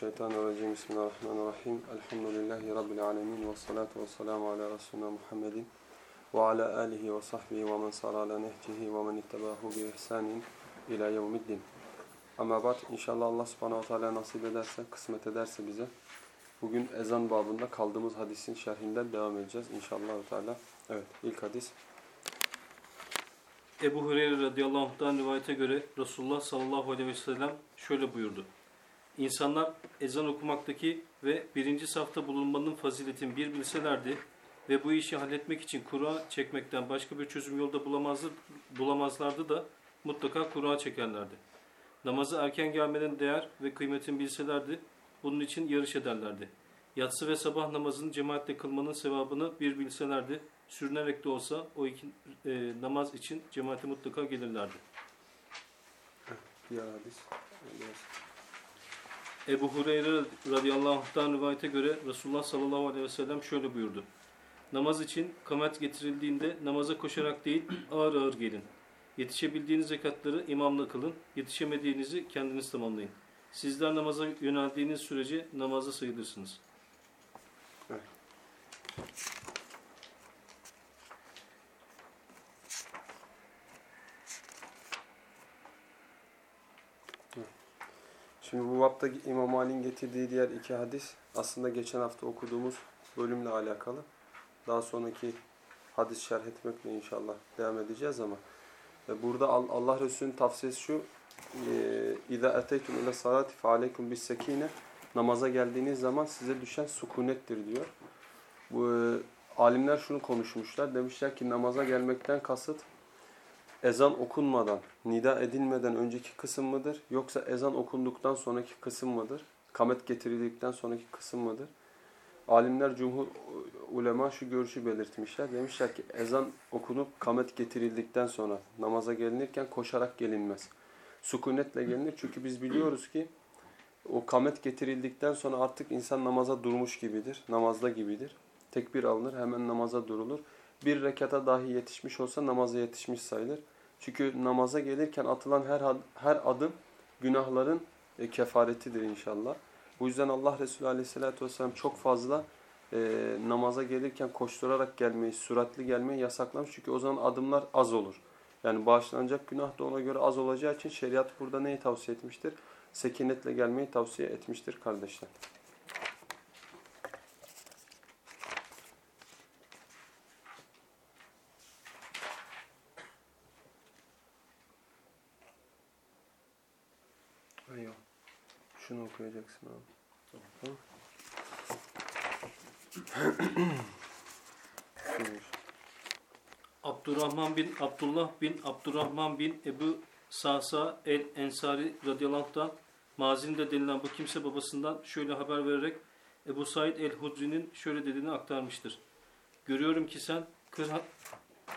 Şeytanirracim. Bismillahirrahmanirrahim. Elhamdülillahi Rabbil alemin. Ve salatu ve selamu ala Resulina Muhammedin. Ve ala alihi ve sahbihi ve men sara ala nehcihi ve men ittebahu bi ihsanin ila yevmiddin. Ama bat inşallah Allah subhanahu wa ta'ala nasip ederse, kısmet ederse bize bugün ezan babında kaldığımız hadisin şerhinden devam edeceğiz inşallah Teala. Evet ilk hadis. Ebu Hureyre radıyallahu anh'tan rivayete göre Resulullah sallallahu aleyhi ve sellem şöyle buyurdu. İnsanlar ezan okumaktaki ve birinci safta bulunmanın faziletini bir bilselerdi ve bu işi halletmek için kura çekmekten başka bir çözüm yolda bulamazdı, bulamazlardı da mutlaka kura çekerlerdi. Namazı erken gelmenin değer ve kıymetini bilselerdi bunun için yarış ederlerdi. Yatsı ve sabah namazını cemaatle kılmanın sevabını bir bilselerdi sürünerek de olsa o iki e, namaz için cemaate mutlaka gelirlerdi. Diğer hadis. Ebu Hureyre radıyallahu anh'tan rivayete göre Resulullah sallallahu aleyhi ve sellem şöyle buyurdu. Namaz için kamet getirildiğinde namaza koşarak değil ağır ağır gelin. Yetişebildiğiniz zekatları imamla kılın. Yetişemediğinizi kendiniz tamamlayın. Sizler namaza yöneldiğiniz sürece namazda sayılırsınız. Şimdi bu bapta İmam Ali'nin getirdiği diğer iki hadis aslında geçen hafta okuduğumuz bölümle alakalı. Daha sonraki hadis şerh etmekle inşallah devam edeceğiz ama e, burada Allah Resulü'nün tavsiyesi şu اِذَا اَتَيْتُمْ اِلَى الصَّلَاتِ فَعَلَيْكُمْ بِالسَّك۪ينَ Namaza geldiğiniz zaman size düşen sukunettir diyor. Bu e, alimler şunu konuşmuşlar. Demişler ki namaza gelmekten kasıt ezan okunmadan, nida edilmeden önceki kısım mıdır? Yoksa ezan okunduktan sonraki kısım mıdır? Kamet getirildikten sonraki kısım mıdır? Alimler, cumhur ulema şu görüşü belirtmişler. Demişler ki ezan okunup kamet getirildikten sonra namaza gelinirken koşarak gelinmez. Sukunetle gelinir. Çünkü biz biliyoruz ki o kamet getirildikten sonra artık insan namaza durmuş gibidir. Namazda gibidir. Tekbir alınır. Hemen namaza durulur. Bir rekata dahi yetişmiş olsa namaza yetişmiş sayılır. Çünkü namaza gelirken atılan her her adım günahların e, kefaretidir inşallah. Bu yüzden Allah Resulü Aleyhisselatü Vesselam çok fazla e, namaza gelirken koşturarak gelmeyi, süratli gelmeyi yasaklamış. Çünkü o zaman adımlar az olur. Yani bağışlanacak günah da ona göre az olacağı için şeriat burada neyi tavsiye etmiştir? Sekinetle gelmeyi tavsiye etmiştir kardeşler. Yok. Şunu okuyacaksın abi. Abdurrahman bin Abdullah bin Abdurrahman bin Ebu Sasa el-Ensari radıyallahu anh'tan mazinde denilen bu kimse babasından şöyle haber vererek Ebu Said el-Hudri'nin şöyle dediğini aktarmıştır. Görüyorum ki sen kır,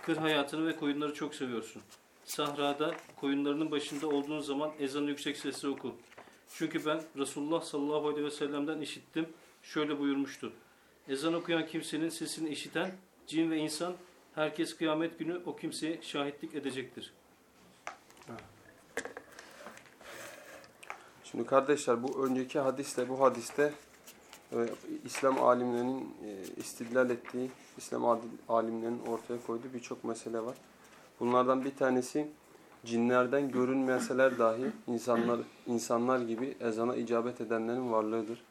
kır hayatını ve koyunları çok seviyorsun. Sahrada koyunlarının başında olduğun zaman ezanı yüksek sesle oku. Çünkü ben Resulullah sallallahu aleyhi ve sellem'den işittim. Şöyle buyurmuştu. Ezan okuyan kimsenin sesini işiten cin ve insan herkes kıyamet günü o kimseye şahitlik edecektir. Şimdi kardeşler bu önceki hadisle bu hadiste e, İslam alimlerinin e, istidlal ettiği, İslam alimlerinin ortaya koyduğu birçok mesele var. Bunlardan bir tanesi cinlerden görünmeseler dahi insanlar insanlar gibi ezana icabet edenlerin varlığıdır.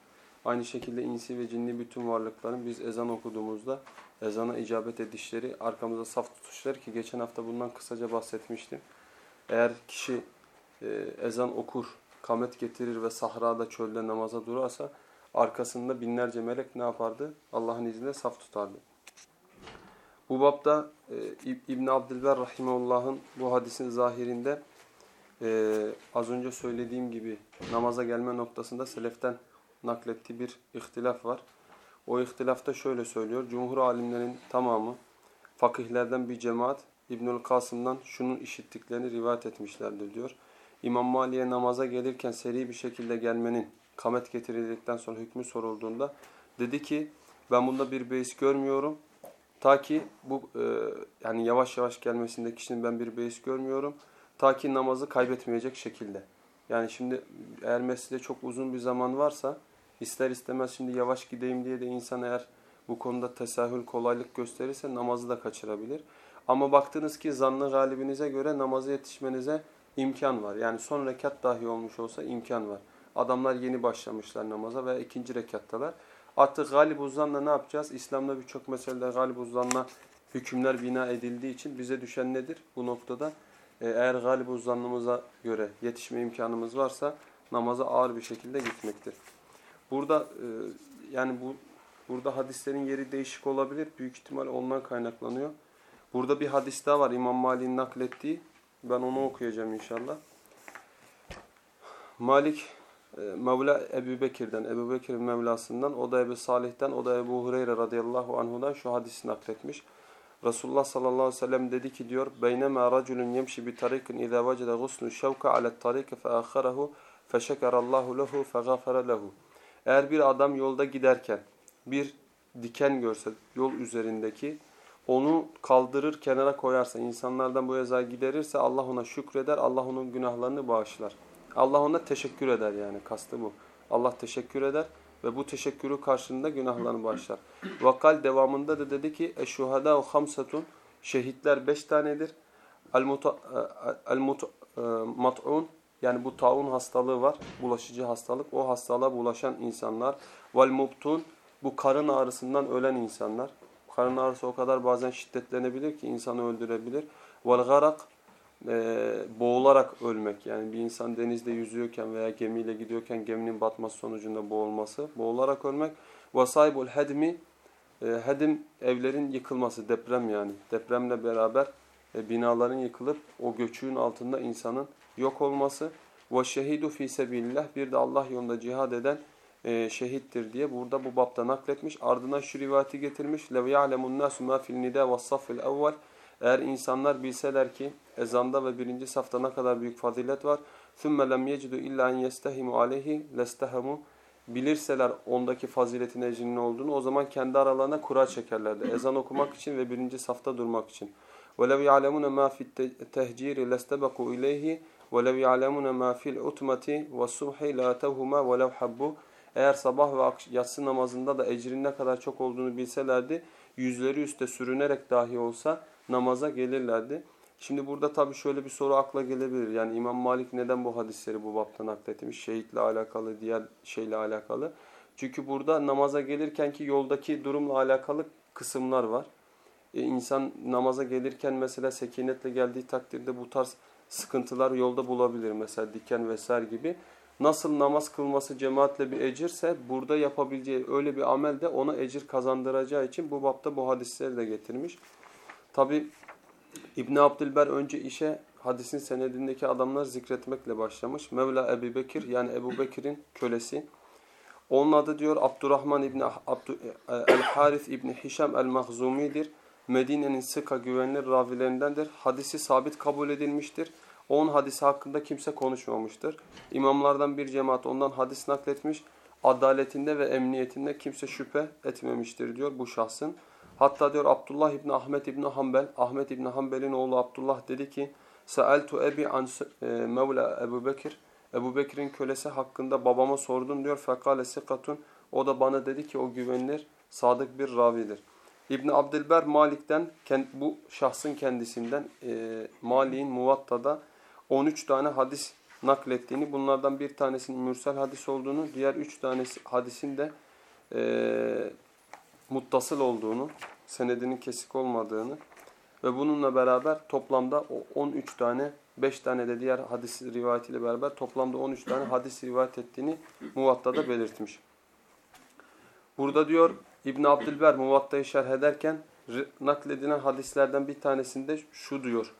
Aynı şekilde insi ve cinli bütün varlıkların biz ezan okuduğumuzda ezana icabet edişleri, arkamızda saf tutuşları ki geçen hafta bundan kısaca bahsetmiştim. Eğer kişi e, ezan okur, kamet getirir ve sahrada çölde namaza durarsa arkasında binlerce melek ne yapardı? Allah'ın izniyle saf tutardı. Bu bapta e, İbn Abdülber rahimehullah'ın bu hadisin zahirinde e, az önce söylediğim gibi namaza gelme noktasında seleften naklettiği bir ihtilaf var. O ihtilafta şöyle söylüyor. Cumhur alimlerin tamamı fakihlerden bir cemaat İbnül Kasım'dan şunun işittiklerini rivayet etmişlerdir diyor. İmam Mali'ye namaza gelirken seri bir şekilde gelmenin kamet getirildikten sonra hükmü sorulduğunda dedi ki ben bunda bir beis görmüyorum. Ta ki bu e, yani yavaş yavaş gelmesinde kişinin ben bir beis görmüyorum. Ta ki namazı kaybetmeyecek şekilde. Yani şimdi eğer mescide çok uzun bir zaman varsa ister istemez şimdi yavaş gideyim diye de insan eğer bu konuda tesahül kolaylık gösterirse namazı da kaçırabilir. Ama baktınız ki zannı galibinize göre namaza yetişmenize imkan var. Yani son rekat dahi olmuş olsa imkan var. Adamlar yeni başlamışlar namaza veya ikinci rekattalar. Artık galib uzanla ne yapacağız? İslam'da birçok meselede galib uzanla hükümler bina edildiği için bize düşen nedir bu noktada? E, Eğer galib uzanlığımıza göre yetişme imkanımız varsa namaza ağır bir şekilde gitmektir. Burada e, yani bu burada hadislerin yeri değişik olabilir. Büyük ihtimal ondan kaynaklanıyor. Burada bir hadis daha var İmam Malik'in naklettiği. Ben onu okuyacağım inşallah. Malik Mevla Ebu Bekir'den, Ebu Bekir'in Mevlasından, o da Ebu Salih'ten, o da Ebu Hureyre radıyallahu anhudan şu hadisi nakletmiş. Resulullah sallallahu aleyhi ve sellem dedi ki diyor beynema raculun yemşi bi tarikin iza vecede gusnu şevka ala tarik fe akharahu fe şekerallahu lehu fe gafara lehu. Eğer bir adam yolda giderken bir diken görse yol üzerindeki onu kaldırır kenara koyarsa insanlardan bu ezayı giderirse Allah ona şükreder Allah onun günahlarını bağışlar. Allah ona teşekkür eder yani kastı bu. Allah teşekkür eder ve bu teşekkürü karşılığında günahlarını bağışlar. Vakal devamında da dedi ki eşşuhada hamsatun şehitler beş tanedir. El-mat'un yani bu taun hastalığı var. Bulaşıcı hastalık. O hastalığa bulaşan insanlar. Vel mubtun bu karın ağrısından ölen insanlar. Karın ağrısı o kadar bazen şiddetlenebilir ki insanı öldürebilir. Vel garak e, boğularak ölmek yani bir insan denizde yüzüyorken veya gemiyle gidiyorken geminin batması sonucunda boğulması, boğularak ölmek. Vasaybul hedmi, e, hedim evlerin yıkılması, deprem yani. Depremle beraber e, binaların yıkılıp o göçüğün altında insanın yok olması. Ve şehidu fi sebillah bir de Allah yolunda cihad eden e, şehittir diye burada bu bapta nakletmiş. Ardından şu rivayeti getirmiş. Lev ya'lemun nasu ma fil nida ve saffil evvel. Eğer insanlar bilseler ki ezanda ve birinci safta ne kadar büyük fazilet var. ثُمَّ لَمْ يَجِدُوا اِلَّا اَنْ يَسْتَهِمُ عَلَيْهِ لَسْتَهَمُوا Bilirseler ondaki faziletin ecrinin olduğunu o zaman kendi aralarına kura çekerlerdi. Ezan okumak için ve birinci safta durmak için. وَلَوْ يَعْلَمُونَ مَا فِي التَّهْجِيرِ لَسْتَبَقُوا اِلَيْهِ وَلَوْ يَعْلَمُونَ مَا فِي الْعُتْمَةِ وَالصُّبْحِ لَا تَوْهُمَا وَلَوْ حَبُّوا Eğer sabah ve yatsı namazında da ecrin ne kadar çok olduğunu bilselerdi, yüzleri üste sürünerek dahi olsa namaza gelirlerdi. Şimdi burada tabii şöyle bir soru akla gelebilir. Yani İmam Malik neden bu hadisleri bu baptan nakletmiş? Şehitle alakalı, diğer şeyle alakalı. Çünkü burada namaza gelirken ki yoldaki durumla alakalı kısımlar var. E, insan namaza gelirken mesela sekinetle geldiği takdirde bu tarz sıkıntılar yolda bulabilir. Mesela diken vesaire gibi. Nasıl namaz kılması cemaatle bir ecirse burada yapabileceği öyle bir amel de ona ecir kazandıracağı için bu bapta bu hadisleri de getirmiş. Tabi İbni Abdülber önce işe hadisin senedindeki adamları zikretmekle başlamış. Mevla Ebu Bekir yani Ebu Bekir'in kölesi. Onun adı diyor Abdurrahman İbni Abdü, El-Harith İbni Hişam El-Mahzumi'dir. Medine'nin sıka güvenilir ravilerindendir. Hadisi sabit kabul edilmiştir. Onun hadisi hakkında kimse konuşmamıştır. İmamlardan bir cemaat ondan hadis nakletmiş. Adaletinde ve emniyetinde kimse şüphe etmemiştir diyor bu şahsın. Hatta diyor Abdullah İbni Ahmet İbni Hanbel, Ahmet İbni Hanbel'in oğlu Abdullah dedi ki Sa'eltu ebi an e, Mevla Ebu Bekir. Ebu Bekir'in kölesi hakkında babama sordum diyor. Fekale sikatun. O da bana dedi ki o güvenilir, sadık bir ravidir. İbn Abdülber Malik'ten bu şahsın kendisinden e, Malik'in Muvatta'da 13 tane hadis naklettiğini, bunlardan bir tanesinin mürsel hadis olduğunu, diğer 3 tanesi hadisin de e, muttasıl olduğunu, senedinin kesik olmadığını ve bununla beraber toplamda 13 tane, 5 tane de diğer hadis rivayetiyle beraber toplamda 13 tane hadis rivayet ettiğini Muvatta'da belirtmiş. Burada diyor İbn Abdülber Muvatta'yı şerh ederken nakledilen hadislerden bir tanesinde şu diyor.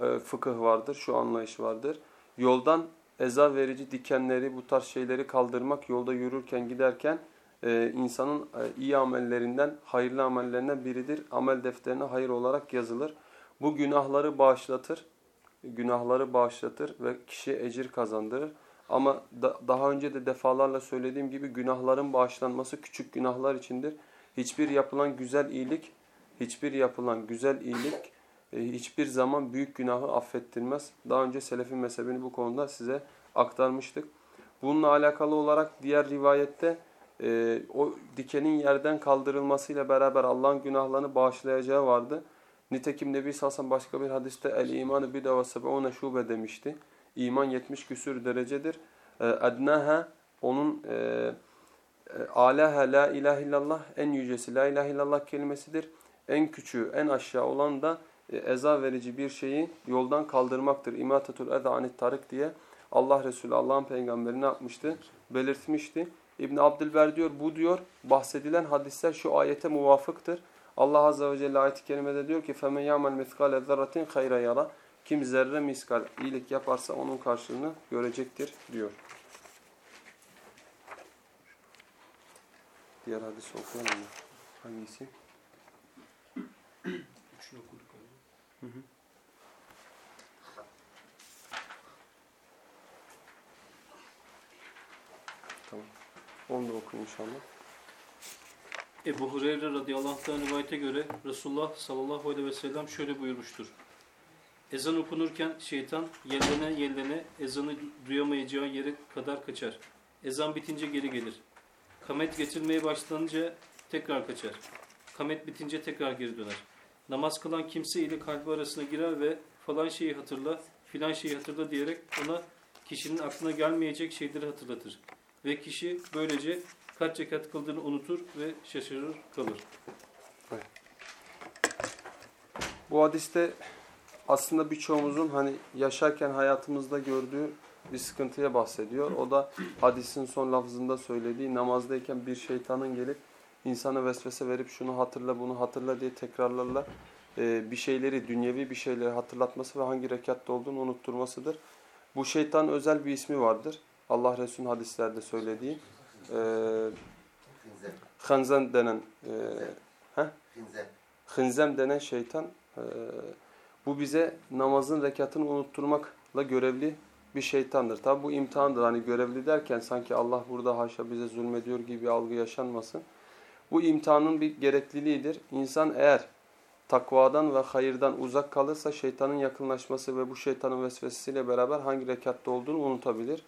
E, fıkıh vardır, şu anlayış vardır. Yoldan eza verici dikenleri, bu tarz şeyleri kaldırmak yolda yürürken giderken e, insanın e, iyi amellerinden, hayırlı amellerinden biridir. Amel defterine hayır olarak yazılır. Bu günahları bağışlatır. Günahları bağışlatır ve kişiye ecir kazandırır. Ama da, daha önce de defalarla söylediğim gibi günahların bağışlanması küçük günahlar içindir. Hiçbir yapılan güzel iyilik, hiçbir yapılan güzel iyilik e, hiçbir zaman büyük günahı affettirmez. Daha önce selefin mezhebini bu konuda size aktarmıştık. Bununla alakalı olarak diğer rivayette e, o dikenin yerden kaldırılmasıyla beraber Allah'ın günahlarını bağışlayacağı vardı. Nitekim Nebi Salsan başka bir hadiste el imanı bida ve seb'une şube demişti. İman 70 küsür derecedir. E, Ednaha onun e, e, alaha la ilahe illallah en yücesi la ilahe illallah kelimesidir. En küçüğü en aşağı olan da e, eza verici bir şeyi yoldan kaldırmaktır. İmatatul eza anit tarık diye Allah Resulü Allah'ın peygamberi ne yapmıştı? Belirtmişti. İbn Abdülber diyor bu diyor bahsedilen hadisler şu ayete muvafıktır. Allah Azze ve Celle ayet-i kerimede diyor ki فَمَنْ يَعْمَلْ مِثْقَالَ ذَرَّةٍ خَيْرَ yara Kim zerre miskal iyilik yaparsa onun karşılığını görecektir diyor. Diğer hadis okuyalım mı? Hangisi? Üçünü okuduk. abi. Tamam. Onu da okuyun inşallah. Ebu Hureyre radıyallahu anh rivayete göre Resulullah sallallahu aleyhi ve sellem şöyle buyurmuştur. Ezan okunurken şeytan yellene yellene ezanı duyamayacağı yere kadar kaçar. Ezan bitince geri gelir. Kamet getirmeye başlanınca tekrar kaçar. Kamet bitince tekrar geri döner. Namaz kılan kimse ile kalbi arasına girer ve falan şeyi hatırla, filan şeyi hatırla diyerek ona kişinin aklına gelmeyecek şeyleri hatırlatır. Ve kişi böylece kaç rekat kıldığını unutur ve şaşırır kalır. Bu hadiste aslında birçoğumuzun hani yaşarken hayatımızda gördüğü bir sıkıntıya bahsediyor. O da hadisin son lafzında söylediği namazdayken bir şeytanın gelip insana vesvese verip şunu hatırla bunu hatırla diye tekrarlarla e, bir şeyleri dünyevi bir şeyleri hatırlatması ve hangi rekatta olduğunu unutturmasıdır. Bu şeytan özel bir ismi vardır. Allah Resulü'nün hadislerde söylediği. E, denen e, Finzem. hınzem denen şeytan e, bu bize namazın rekatını unutturmakla görevli bir şeytandır. Tabi bu imtihandır. Hani görevli derken sanki Allah burada haşa bize zulmediyor gibi algı yaşanmasın. Bu imtihanın bir gerekliliğidir. İnsan eğer takvadan ve hayırdan uzak kalırsa şeytanın yakınlaşması ve bu şeytanın vesvesesiyle beraber hangi rekatta olduğunu unutabilir.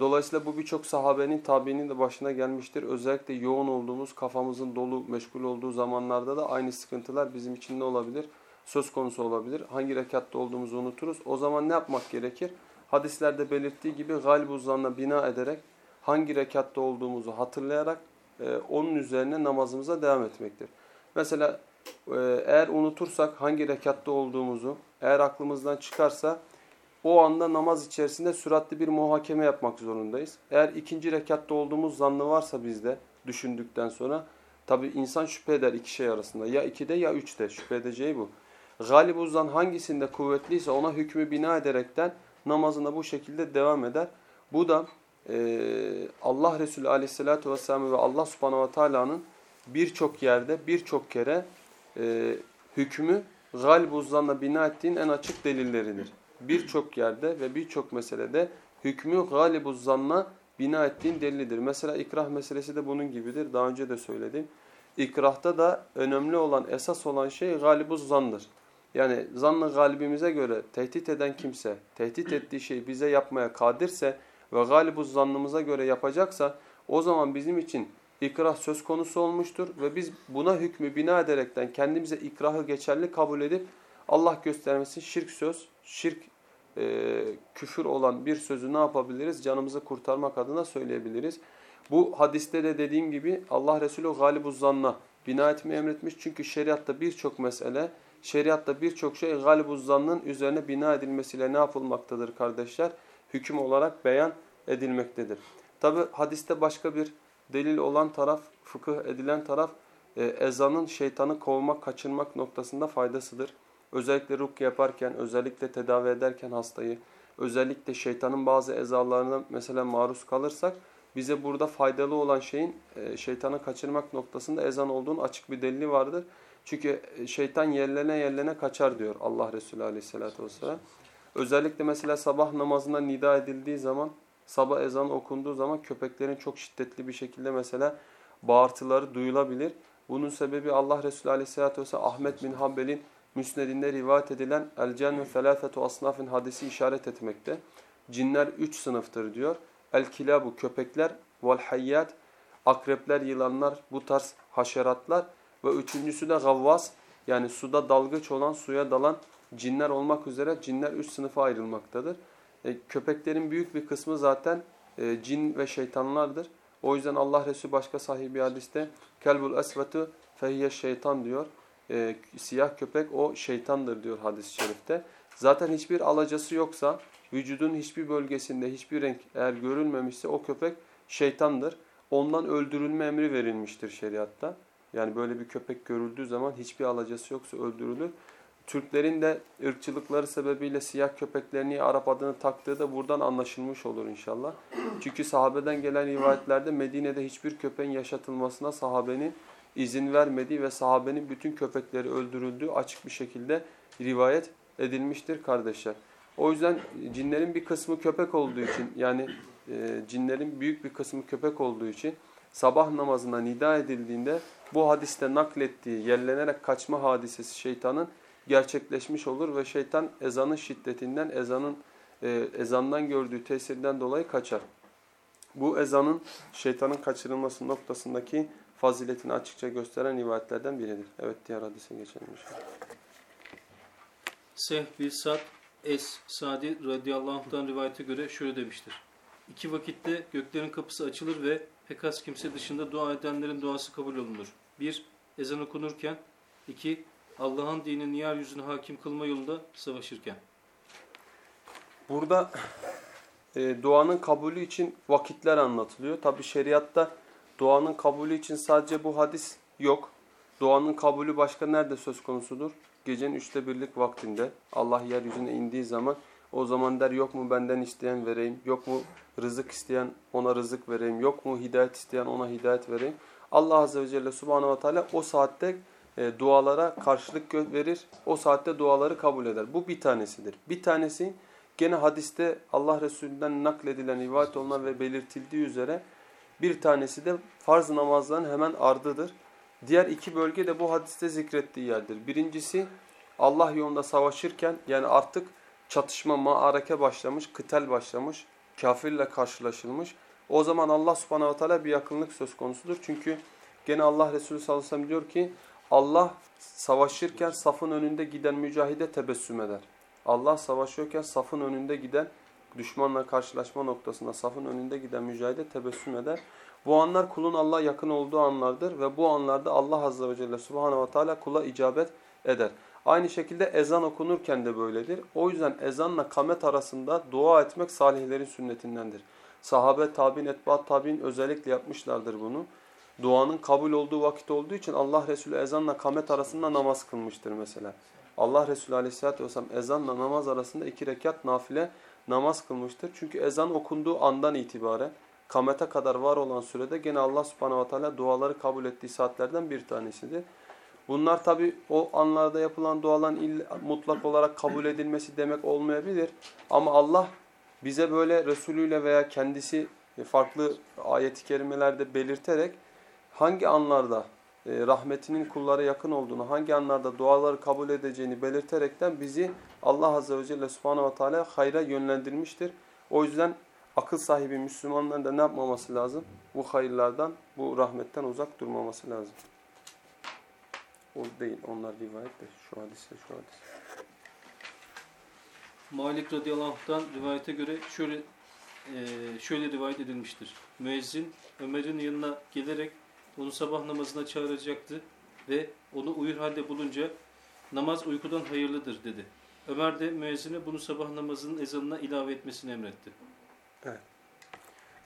Dolayısıyla bu birçok sahabenin, tabiinin de başına gelmiştir. Özellikle yoğun olduğumuz, kafamızın dolu, meşgul olduğu zamanlarda da aynı sıkıntılar bizim için ne olabilir? Söz konusu olabilir. Hangi rekatta olduğumuzu unuturuz. O zaman ne yapmak gerekir? Hadislerde belirttiği gibi galib zanna bina ederek hangi rekatta olduğumuzu hatırlayarak e, onun üzerine namazımıza devam etmektir. Mesela e, eğer unutursak hangi rekatta olduğumuzu, eğer aklımızdan çıkarsa o anda namaz içerisinde süratli bir muhakeme yapmak zorundayız. Eğer ikinci rekatta olduğumuz zannı varsa bizde düşündükten sonra tabi insan şüphe eder iki şey arasında. Ya ikide ya üçte şüphe edeceği bu. Galib zan hangisinde kuvvetliyse ona hükmü bina ederekten namazına bu şekilde devam eder. Bu da e, Allah Resulü aleyhissalatü vesselam ve Allah subhanahu ve teala'nın birçok yerde birçok kere e, hükmü galib zanla bina ettiğin en açık delilleridir birçok yerde ve birçok meselede hükmü galibuz zanna bina ettiğin delildir. Mesela ikrah meselesi de bunun gibidir. Daha önce de söyledim. İkrahta da önemli olan, esas olan şey galibuz zandır. Yani zannı galibimize göre tehdit eden kimse, tehdit ettiği şeyi bize yapmaya kadirse ve galibuz zannımıza göre yapacaksa o zaman bizim için ikrah söz konusu olmuştur ve biz buna hükmü bina ederekten kendimize ikrahı geçerli kabul edip Allah göstermesin şirk söz, şirk e, küfür olan bir sözü ne yapabiliriz? Canımızı kurtarmak adına söyleyebiliriz. Bu hadiste de dediğim gibi Allah Resulü galibuz zanna bina etmeyi emretmiş. Çünkü şeriatta birçok mesele, şeriatta birçok şey galibuz zannın üzerine bina edilmesiyle ne yapılmaktadır kardeşler? Hüküm olarak beyan edilmektedir. Tabi hadiste başka bir delil olan taraf, fıkıh edilen taraf e, ezanın şeytanı kovmak, kaçırmak noktasında faydasıdır. Özellikle rukiye yaparken, özellikle tedavi ederken hastayı, özellikle şeytanın bazı ezalarına mesela maruz kalırsak bize burada faydalı olan şeyin e, şeytanı kaçırmak noktasında ezan olduğunu açık bir delili vardır. Çünkü e, şeytan yerlene yerlene kaçar diyor Allah Resulü aleyhissalatü vesselam. Özellikle mesela sabah namazına nida edildiği zaman, sabah ezanı okunduğu zaman köpeklerin çok şiddetli bir şekilde mesela bağırtıları duyulabilir. Bunun sebebi Allah Resulü aleyhissalatü vesselam Ahmet bin Hanbel'in müsnedinde rivayet edilen el cennu felâfetu asnafin hadisi işaret etmekte. cinler üç sınıftır diyor. El kilabu köpekler, vel hayyat akrepler, yılanlar, bu tarz haşeratlar ve üçüncüsü de gavvas yani suda dalgıç olan, suya dalan cinler olmak üzere cinler üç sınıfa ayrılmaktadır. E, köpeklerin büyük bir kısmı zaten e, cin ve şeytanlardır. O yüzden Allah Resulü başka sahibi hadiste kelbul esvetu fehiyye şeytan diyor. E, siyah köpek o şeytandır diyor hadis-i şerifte. Zaten hiçbir alacası yoksa vücudun hiçbir bölgesinde hiçbir renk eğer görülmemişse o köpek şeytandır. Ondan öldürülme emri verilmiştir şeriatta. Yani böyle bir köpek görüldüğü zaman hiçbir alacası yoksa öldürülür. Türklerin de ırkçılıkları sebebiyle siyah köpeklerini Arap adını taktığı da buradan anlaşılmış olur inşallah. Çünkü sahabeden gelen rivayetlerde Medine'de hiçbir köpeğin yaşatılmasına sahabenin izin vermediği ve sahabenin bütün köpekleri öldürüldüğü açık bir şekilde rivayet edilmiştir kardeşler. O yüzden cinlerin bir kısmı köpek olduğu için yani e, cinlerin büyük bir kısmı köpek olduğu için sabah namazına nida edildiğinde bu hadiste naklettiği yerlenerek kaçma hadisesi şeytanın gerçekleşmiş olur ve şeytan ezanın şiddetinden, ezanın e, ezandan gördüğü tesirden dolayı kaçar. Bu ezanın şeytanın kaçırılması noktasındaki faziletini açıkça gösteren rivayetlerden biridir. Evet diğer hadise geçelim inşallah. Sehbi Sad Es Sadi radıyallahu anh'tan rivayete göre şöyle demiştir. İki vakitte göklerin kapısı açılır ve pek az kimse dışında dua edenlerin duası kabul olunur. Bir, ezan okunurken. iki Allah'ın dinini yeryüzüne hakim kılma yolunda savaşırken. Burada e, duanın kabulü için vakitler anlatılıyor. Tabi şeriatta duanın kabulü için sadece bu hadis yok. Duanın kabulü başka nerede söz konusudur? Gecenin üçte birlik vaktinde Allah yeryüzüne indiği zaman o zaman der yok mu benden isteyen vereyim, yok mu rızık isteyen ona rızık vereyim, yok mu hidayet isteyen ona hidayet vereyim. Allah Azze ve Celle Subhanahu ve Teala o saatte e, dualara karşılık verir, o saatte duaları kabul eder. Bu bir tanesidir. Bir tanesi gene hadiste Allah Resulü'nden nakledilen, rivayet olunan ve belirtildiği üzere bir tanesi de farz namazların hemen ardıdır. Diğer iki bölge de bu hadiste zikrettiği yerdir. Birincisi Allah yolunda savaşırken yani artık çatışma, maareke başlamış, kıtel başlamış, kafirle karşılaşılmış. O zaman Allah subhanahu wa ta'ala bir yakınlık söz konusudur. Çünkü gene Allah Resulü sallallahu aleyhi ve sellem diyor ki Allah savaşırken safın önünde giden mücahide tebessüm eder. Allah savaşıyorken safın önünde giden düşmanla karşılaşma noktasında safın önünde giden mücahide tebessüm eder. Bu anlar kulun Allah'a yakın olduğu anlardır ve bu anlarda Allah Azze ve Celle Subhanahu ve Teala kula icabet eder. Aynı şekilde ezan okunurken de böyledir. O yüzden ezanla kamet arasında dua etmek salihlerin sünnetindendir. Sahabe, tabi'in, etbaat tabi'in özellikle yapmışlardır bunu. Duanın kabul olduğu vakit olduğu için Allah Resulü ezanla kamet arasında namaz kılmıştır mesela. Allah Resulü Aleyhisselatü Vesselam ezanla namaz arasında iki rekat nafile namaz kılmıştır. Çünkü ezan okunduğu andan itibaren kamete kadar var olan sürede gene Allah subhanahu wa ta'ala duaları kabul ettiği saatlerden bir tanesidir. Bunlar tabi o anlarda yapılan duaların mutlak olarak kabul edilmesi demek olmayabilir. Ama Allah bize böyle Resulüyle veya kendisi farklı ayet-i kerimelerde belirterek hangi anlarda e, rahmetinin kullara yakın olduğunu, hangi anlarda duaları kabul edeceğini belirterekten bizi Allah Azze ve Celle Subhanahu ve Teala hayra yönlendirmiştir. O yüzden akıl sahibi Müslümanların da ne yapmaması lazım? Bu hayırlardan, bu rahmetten uzak durmaması lazım. O değil, onlar rivayet de şu hadise, şu hadis. Malik radıyallahu anh'tan rivayete göre şöyle e, şöyle rivayet edilmiştir. Müezzin Ömer'in yanına gelerek onu sabah namazına çağıracaktı ve onu uyur halde bulunca namaz uykudan hayırlıdır dedi. Ömer de müezzine bunu sabah namazının ezanına ilave etmesini emretti. Evet.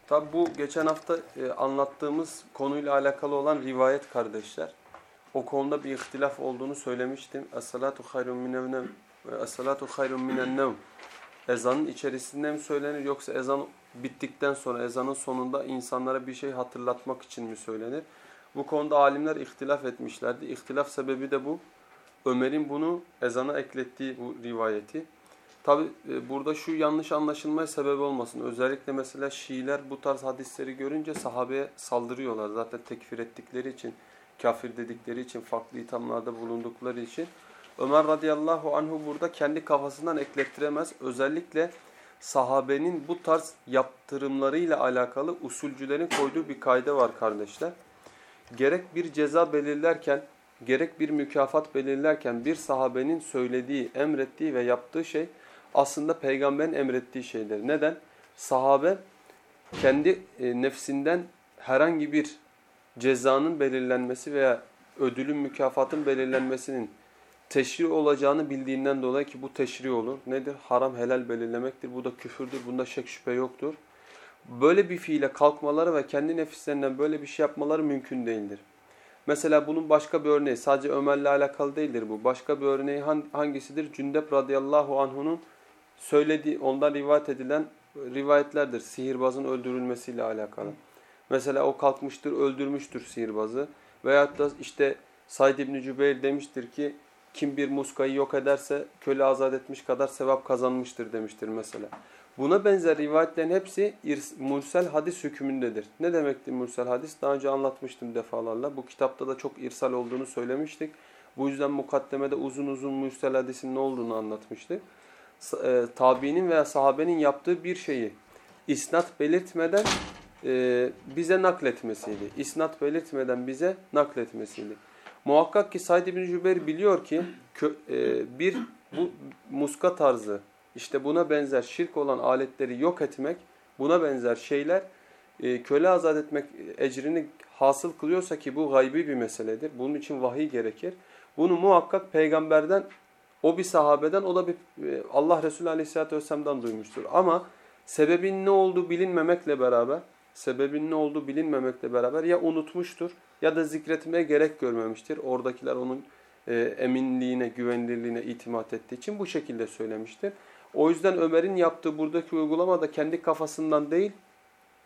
Tabi bu geçen hafta e, anlattığımız konuyla alakalı olan rivayet kardeşler. O konuda bir ihtilaf olduğunu söylemiştim. Es-salatu hayrun minevnem Es-salatu hayrun minennev Ezanın içerisinde mi söylenir yoksa ezan bittikten sonra ezanın sonunda insanlara bir şey hatırlatmak için mi söylenir? Bu konuda alimler ihtilaf etmişlerdi. İhtilaf sebebi de bu. Ömer'in bunu ezana eklettiği bu rivayeti. Tabi e, burada şu yanlış anlaşılmaya sebep olmasın. Özellikle mesela Şiiler bu tarz hadisleri görünce sahabeye saldırıyorlar. Zaten tekfir ettikleri için, kafir dedikleri için, farklı ithamlarda bulundukları için. Ömer radıyallahu anhu burada kendi kafasından eklettiremez. Özellikle sahabenin bu tarz yaptırımlarıyla alakalı usulcülerin koyduğu bir kayda var kardeşler. Gerek bir ceza belirlerken, gerek bir mükafat belirlerken bir sahabenin söylediği, emrettiği ve yaptığı şey aslında peygamberin emrettiği şeyler. Neden? Sahabe kendi e, nefsinden herhangi bir cezanın belirlenmesi veya ödülün, mükafatın belirlenmesinin teşri olacağını bildiğinden dolayı ki bu teşri olur. Nedir? Haram helal belirlemektir. Bu da küfürdür. Bunda şek şüphe yoktur. Böyle bir fiile kalkmaları ve kendi nefislerinden böyle bir şey yapmaları mümkün değildir. Mesela bunun başka bir örneği, sadece Ömer'le alakalı değildir bu. Başka bir örneği hangisidir? Cündep radıyallahu anh'unun söylediği, ondan rivayet edilen rivayetlerdir. Sihirbazın öldürülmesiyle alakalı. Mesela o kalkmıştır, öldürmüştür sihirbazı. Veyahut da işte Said İbni Cübeyr demiştir ki kim bir muskayı yok ederse köle azat etmiş kadar sevap kazanmıştır demiştir mesela. Buna benzer rivayetlerin hepsi mursel hadis hükmündedir. Ne demektir mursel hadis? Daha önce anlatmıştım defalarla. Bu kitapta da çok irsal olduğunu söylemiştik. Bu yüzden mukaddemede uzun uzun mursel hadisin ne olduğunu anlatmıştık. E, tabiinin veya sahabenin yaptığı bir şeyi isnat belirtmeden e, bize nakletmesiydi. İsnat belirtmeden bize nakletmesiydi. Muhakkak ki Said bin Cübeyr biliyor ki e, bir bu muska tarzı işte buna benzer şirk olan aletleri yok etmek, buna benzer şeyler e, köle azat etmek ecrini hasıl kılıyorsa ki bu gaybi bir meseledir. Bunun için vahiy gerekir. Bunu muhakkak peygamberden, o bir sahabeden, o da bir e, Allah Resulü Aleyhisselatü Vesselam'dan duymuştur. Ama sebebin ne olduğu bilinmemekle beraber, sebebin ne olduğu bilinmemekle beraber ya unutmuştur ya da zikretmeye gerek görmemiştir. Oradakiler onun e, eminliğine, güvenilirliğine itimat ettiği için bu şekilde söylemiştir. O yüzden Ömer'in yaptığı buradaki uygulama da kendi kafasından değil,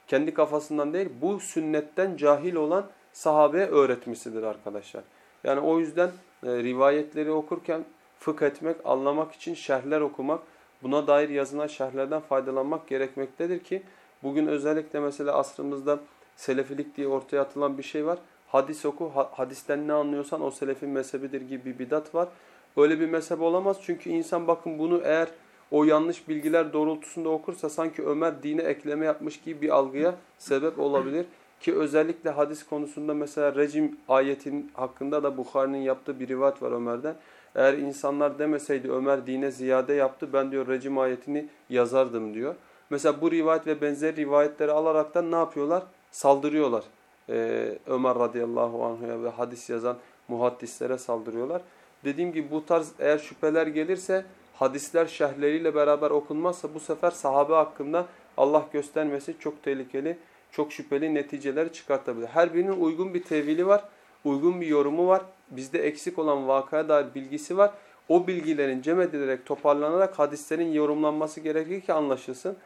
kendi kafasından değil, bu sünnetten cahil olan sahabeye öğretmesidir arkadaşlar. Yani o yüzden e, rivayetleri okurken fıkh etmek, anlamak için şerhler okumak, buna dair yazılan şerhlerden faydalanmak gerekmektedir ki bugün özellikle mesela asrımızda selefilik diye ortaya atılan bir şey var. Hadis oku, hadisten ne anlıyorsan o selefin mezhebidir gibi bir bidat var. Öyle bir mezhep olamaz çünkü insan bakın bunu eğer o yanlış bilgiler doğrultusunda okursa sanki Ömer dine ekleme yapmış gibi bir algıya sebep olabilir. Ki özellikle hadis konusunda mesela rejim ayetin hakkında da Bukhari'nin yaptığı bir rivayet var Ömer'den. Eğer insanlar demeseydi Ömer dine ziyade yaptı ben diyor rejim ayetini yazardım diyor. Mesela bu rivayet ve benzer rivayetleri alaraktan ne yapıyorlar? Saldırıyorlar. Ee, Ömer radıyallahu anh'a ve hadis yazan muhaddislere saldırıyorlar. Dediğim gibi bu tarz eğer şüpheler gelirse hadisler şerhleriyle beraber okunmazsa bu sefer sahabe hakkında Allah göstermesi çok tehlikeli, çok şüpheli neticeler çıkartabilir. Her birinin uygun bir tevili var, uygun bir yorumu var. Bizde eksik olan vakaya dair bilgisi var. O bilgilerin cem edilerek, toparlanarak hadislerin yorumlanması gerekir ki anlaşılsın.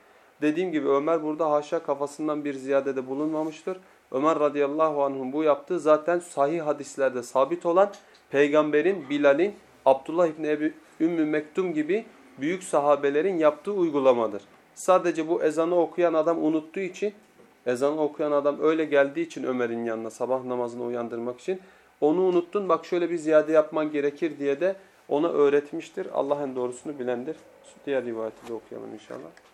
Dediğim gibi Ömer burada haşa kafasından bir ziyadede bulunmamıştır. Ömer radıyallahu anh'ın bu yaptığı zaten sahih hadislerde sabit olan peygamberin, Bilal'in, Abdullah İbni Ebi Ümmü Mektum gibi büyük sahabelerin yaptığı uygulamadır. Sadece bu ezanı okuyan adam unuttuğu için, ezanı okuyan adam öyle geldiği için Ömer'in yanına sabah namazını uyandırmak için onu unuttun bak şöyle bir ziyade yapman gerekir diye de ona öğretmiştir. Allah en doğrusunu bilendir. Diğer rivayeti de okuyalım inşallah.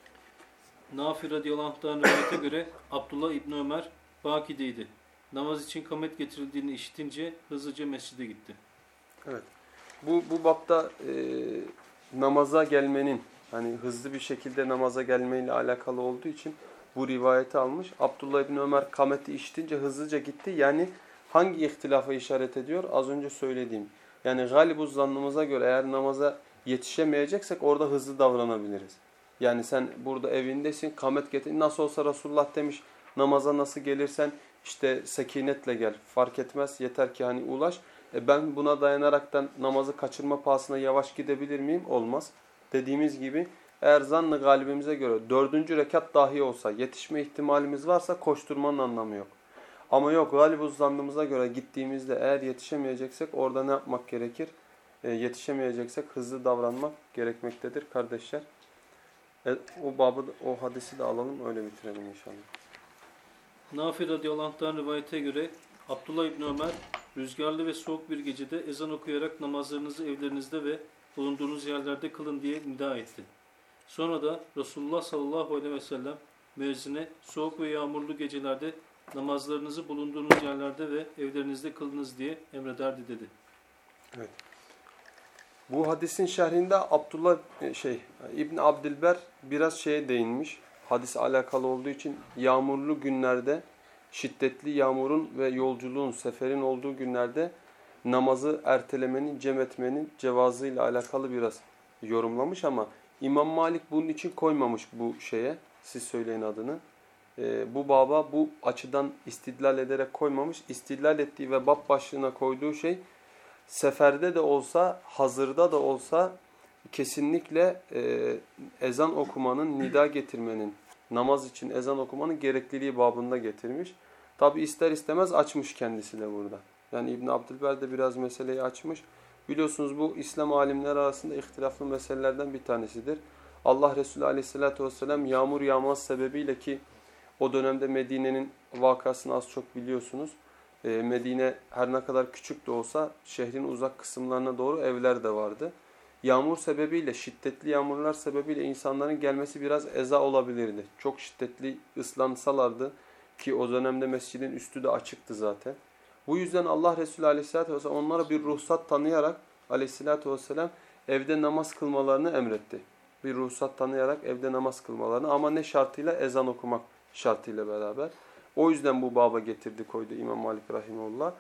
Nafi radıyallahu anh'tan rivayete göre Abdullah İbni Ömer Baki'deydi. Namaz için kamet getirildiğini işitince hızlıca mescide gitti. Evet. Bu, bu bapta e, namaza gelmenin, hani hızlı bir şekilde namaza gelmeyle alakalı olduğu için bu rivayeti almış. Abdullah İbni Ömer kameti işitince hızlıca gitti. Yani hangi ihtilafa işaret ediyor? Az önce söylediğim. Yani galibu zannımıza göre eğer namaza yetişemeyeceksek orada hızlı davranabiliriz. Yani sen burada evindesin, kamet getir. Nasıl olsa Resulullah demiş namaza nasıl gelirsen işte sekinetle gel. Fark etmez yeter ki hani ulaş. E ben buna dayanaraktan namazı kaçırma pahasına yavaş gidebilir miyim? Olmaz. Dediğimiz gibi eğer zannı galibimize göre dördüncü rekat dahi olsa yetişme ihtimalimiz varsa koşturmanın anlamı yok. Ama yok galibuz zannımıza göre gittiğimizde eğer yetişemeyeceksek orada ne yapmak gerekir? E, yetişemeyeceksek hızlı davranmak gerekmektedir kardeşler. E, o babı, o hadisi de alalım öyle bitirelim inşallah. Nafi radıyallahu anh'tan rivayete göre Abdullah İbni Ömer rüzgarlı ve soğuk bir gecede ezan okuyarak namazlarınızı evlerinizde ve bulunduğunuz yerlerde kılın diye nida etti. Sonra da Resulullah sallallahu aleyhi ve sellem müezzine soğuk ve yağmurlu gecelerde namazlarınızı bulunduğunuz yerlerde ve evlerinizde kılınız diye emrederdi dedi. Bu hadisin şerhinde Abdullah e, şey İbn Abdilber biraz şeye değinmiş. Hadis alakalı olduğu için yağmurlu günlerde şiddetli yağmurun ve yolculuğun, seferin olduğu günlerde namazı ertelemenin, cem etmenin cevazıyla alakalı biraz yorumlamış ama İmam Malik bunun için koymamış bu şeye. Siz söyleyin adını. Ee, bu baba bu açıdan istidlal ederek koymamış. İstidlal ettiği ve bab başlığına koyduğu şey seferde de olsa, hazırda da olsa kesinlikle e, ezan okumanın, nida getirmenin, namaz için ezan okumanın gerekliliği babında getirmiş. Tabi ister istemez açmış kendisi de burada. Yani İbn Abdülber de biraz meseleyi açmış. Biliyorsunuz bu İslam alimler arasında ihtilaflı meselelerden bir tanesidir. Allah Resulü aleyhissalatü vesselam yağmur yağmaz sebebiyle ki o dönemde Medine'nin vakasını az çok biliyorsunuz. Ee, Medine her ne kadar küçük de olsa şehrin uzak kısımlarına doğru evler de vardı. Yağmur sebebiyle, şiddetli yağmurlar sebebiyle insanların gelmesi biraz eza olabilirdi. Çok şiddetli ıslansalardı ki o dönemde mescidin üstü de açıktı zaten. Bu yüzden Allah Resulü Aleyhisselatü Vesselam onlara bir ruhsat tanıyarak Aleyhisselatü Vesselam evde namaz kılmalarını emretti. Bir ruhsat tanıyarak evde namaz kılmalarını ama ne şartıyla? Ezan okumak şartıyla beraber. O yüzden bu baba getirdi koydu İmam Malik Rahimullah.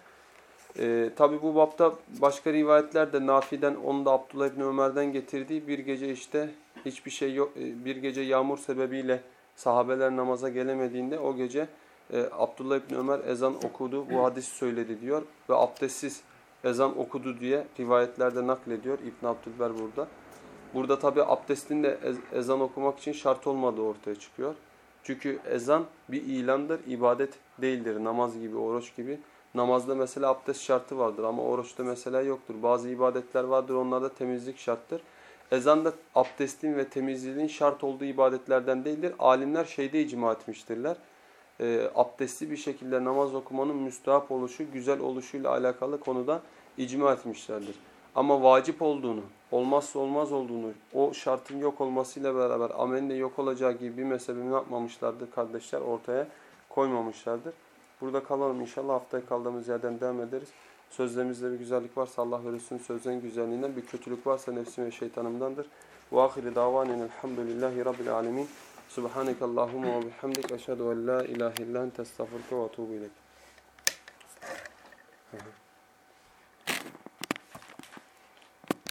Ee, Tabi bu bapta başka rivayetler de Nafi'den onu da Abdullah İbni Ömer'den getirdiği bir gece işte hiçbir şey yok. e, Bir gece yağmur sebebiyle sahabeler namaza gelemediğinde o gece e, Abdullah İbni Ömer ezan okudu. Bu hadis söyledi diyor ve abdestsiz ezan okudu diye rivayetlerde naklediyor İbn Abdülber burada. Burada tabi abdestin de ez- ezan okumak için şart olmadığı ortaya çıkıyor. Çünkü ezan bir ilandır, ibadet değildir. Namaz gibi, oruç gibi. Namazda mesela abdest şartı vardır ama oruçta mesela yoktur. Bazı ibadetler vardır, onlarda temizlik şarttır. Ezan da abdestin ve temizliğin şart olduğu ibadetlerden değildir. Alimler şeyde icma etmiştirler. E, abdestli bir şekilde namaz okumanın müstahap oluşu, güzel oluşuyla alakalı konuda icma etmişlerdir. Ama vacip olduğunu, olmazsa olmaz olduğunu, o şartın yok olmasıyla beraber amelin de yok olacağı gibi bir mezhebi yapmamışlardır kardeşler? Ortaya koymamışlardır. Burada kalalım inşallah haftaya kaldığımız yerden devam ederiz. Sözlerimizde bir güzellik varsa Allah ve Resulünün sözlerin güzelliğinden, bir kötülük varsa nefsim ve şeytanımdandır. Ve ahiri davanen elhamdülillahi rabbil alemin. Subhaneke Allahumma ve bihamdik. Eşhedü en la ilahe illa ente estağfurke ve etûbü ileyk.